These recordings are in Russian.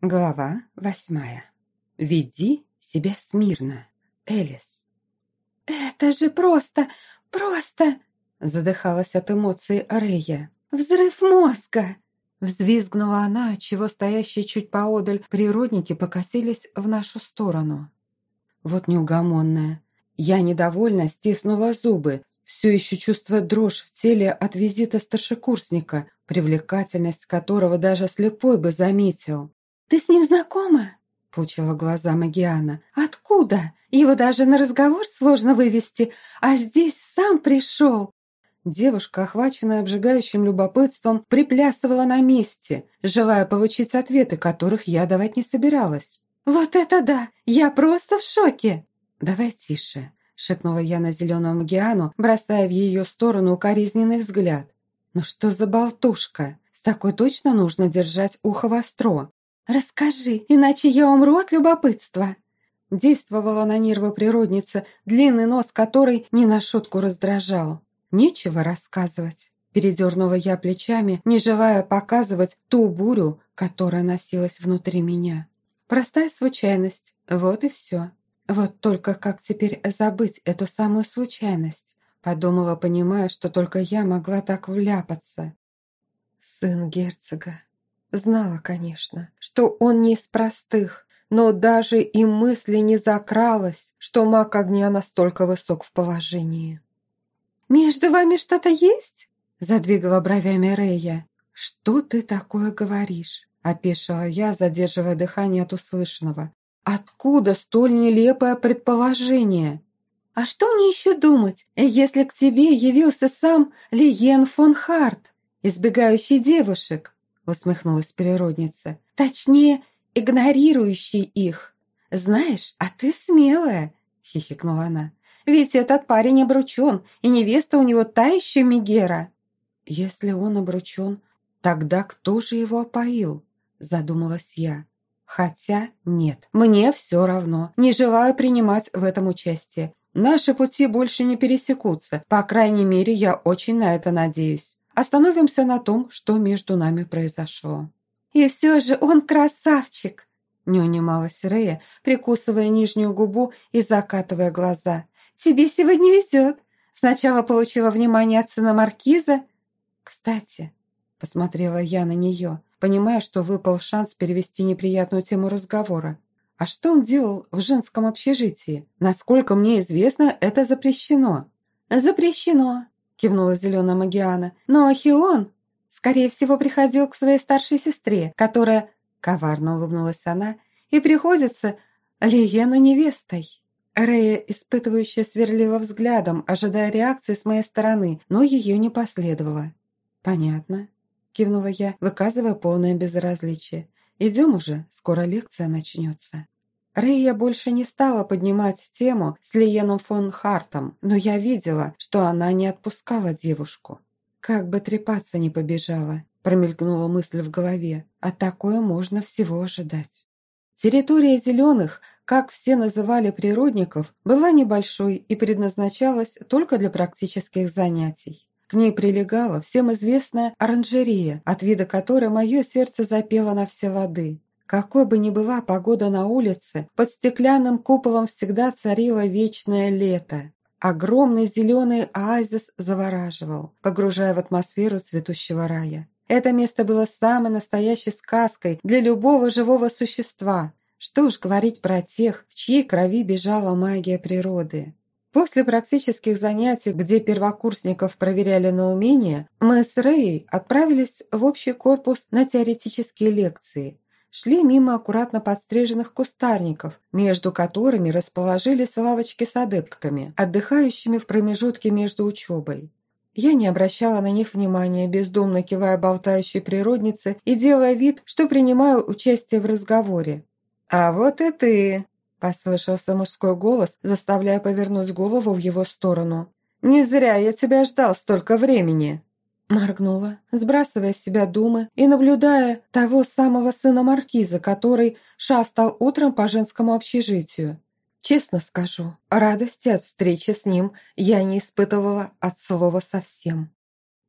Глава восьмая. Веди себя смирно, Элис. «Это же просто, просто...» Задыхалась от эмоций Рея. «Взрыв мозга!» Взвизгнула она, чего стоящие чуть поодаль природники покосились в нашу сторону. Вот неугомонная. Я недовольно стиснула зубы, все еще чувствуя дрожь в теле от визита старшекурсника, привлекательность которого даже слепой бы заметил. «Ты с ним знакома?» – пучила глаза Магиана. «Откуда? Его даже на разговор сложно вывести, а здесь сам пришел!» Девушка, охваченная обжигающим любопытством, приплясывала на месте, желая получить ответы, которых я давать не собиралась. «Вот это да! Я просто в шоке!» «Давай тише», – шепнула я на зеленую Магиану, бросая в ее сторону укоризненный взгляд. «Ну что за болтушка? С такой точно нужно держать ухо востро. «Расскажи, иначе я умру от любопытства!» Действовала на нервы природница, длинный нос которой не на шутку раздражал. «Нечего рассказывать!» Передернула я плечами, не желая показывать ту бурю, которая носилась внутри меня. Простая случайность, вот и все. Вот только как теперь забыть эту самую случайность? Подумала, понимая, что только я могла так вляпаться. Сын герцога. Знала, конечно, что он не из простых, но даже и мысли не закралось, что маг огня настолько высок в положении. «Между вами что-то есть?» – задвигала бровями Рея. «Что ты такое говоришь?» – опешила я, задерживая дыхание от услышанного. «Откуда столь нелепое предположение?» «А что мне еще думать, если к тебе явился сам Лиен фон Харт, избегающий девушек?» Усмехнулась природница. «Точнее, игнорирующий их. Знаешь, а ты смелая!» хихикнула она. «Ведь этот парень обручен, и невеста у него та еще Мегера!» «Если он обручен, тогда кто же его опоил?» задумалась я. Хотя нет, мне все равно, не желаю принимать в этом участие. Наши пути больше не пересекутся, по крайней мере, я очень на это надеюсь. Остановимся на том, что между нами произошло. «И все же он красавчик!» Не унималась Рея, прикусывая нижнюю губу и закатывая глаза. «Тебе сегодня везет. Сначала получила внимание от сына Маркиза». «Кстати», — посмотрела я на нее, понимая, что выпал шанс перевести неприятную тему разговора. «А что он делал в женском общежитии? Насколько мне известно, это запрещено». «Запрещено», кивнула зеленая Магиана. «Но Ахион, скорее всего, приходил к своей старшей сестре, которая...» Коварно улыбнулась она. «И приходится Лиену невестой». Рея, испытывающая сверлила взглядом, ожидая реакции с моей стороны, но ее не последовало. «Понятно», – кивнула я, выказывая полное безразличие. «Идем уже, скоро лекция начнется». Рейя больше не стала поднимать тему с Лиеном фон Хартом, но я видела, что она не отпускала девушку. Как бы трепаться не побежала, промелькнула мысль в голове, а такое можно всего ожидать. Территория зеленых, как все называли природников, была небольшой и предназначалась только для практических занятий. К ней прилегала всем известная оранжерея, от вида которой мое сердце запело на все лады. Какой бы ни была погода на улице, под стеклянным куполом всегда царило вечное лето. Огромный зеленый оазис завораживал, погружая в атмосферу цветущего рая. Это место было самой настоящей сказкой для любого живого существа. Что уж говорить про тех, в чьей крови бежала магия природы. После практических занятий, где первокурсников проверяли на умения, мы с Рэй отправились в общий корпус на теоретические лекции – шли мимо аккуратно подстриженных кустарников, между которыми расположились лавочки с адептками, отдыхающими в промежутке между учебой. Я не обращала на них внимания, бездумно кивая болтающей природнице и делая вид, что принимаю участие в разговоре. «А вот и ты!» – послышался мужской голос, заставляя повернуть голову в его сторону. «Не зря я тебя ждал столько времени!» Моргнула, сбрасывая с себя думы и наблюдая того самого сына Маркиза, который шастал утром по женскому общежитию. Честно скажу, радости от встречи с ним я не испытывала от слова совсем.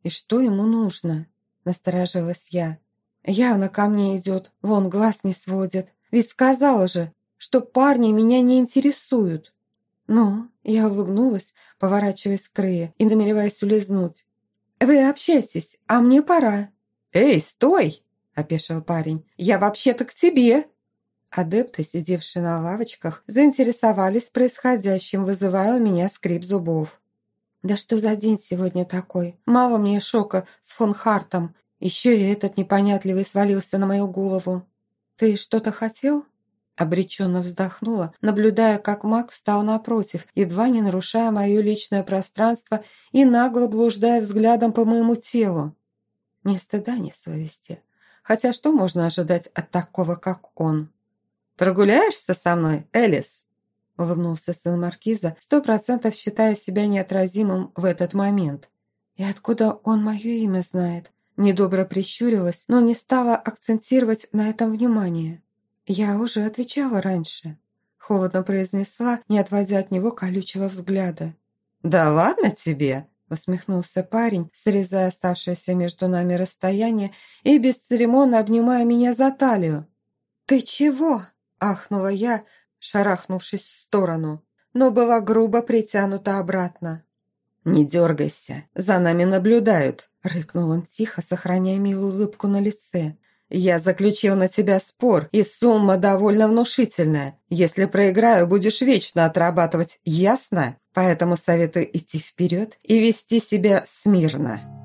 «И что ему нужно?» – насторожилась я. Явно ко мне идет, вон глаз не сводит. Ведь сказала же, что парни меня не интересуют. Ну, я улыбнулась, поворачиваясь к Рее и намереваясь улизнуть. «Вы общайтесь, а мне пора». «Эй, стой!» – опешил парень. «Я вообще-то к тебе!» Адепты, сидевшие на лавочках, заинтересовались происходящим, вызывая у меня скрип зубов. «Да что за день сегодня такой? Мало мне шока с фон Хартом. Еще и этот непонятливый свалился на мою голову. Ты что-то хотел?» Обреченно вздохнула, наблюдая, как маг встал напротив, едва не нарушая мое личное пространство и нагло блуждая взглядом по моему телу. Ни стыда, ни совести. Хотя что можно ожидать от такого, как он? «Прогуляешься со мной, Элис?» улыбнулся сын Маркиза, сто процентов считая себя неотразимым в этот момент. И откуда он мое имя знает? Недобро прищурилась, но не стала акцентировать на этом внимание. Я уже отвечала раньше. Холодно произнесла, не отводя от него колючего взгляда. «Да ладно тебе!» усмехнулся парень, срезая оставшееся между нами расстояние и бесцеремонно обнимая меня за талию. «Ты чего?» – ахнула я, шарахнувшись в сторону, но была грубо притянута обратно. «Не дергайся, за нами наблюдают», – рыкнул он тихо, сохраняя милую улыбку на лице. «Я заключил на тебя спор, и сумма довольно внушительная. Если проиграю, будешь вечно отрабатывать, ясно? Поэтому советую идти вперед и вести себя смирно».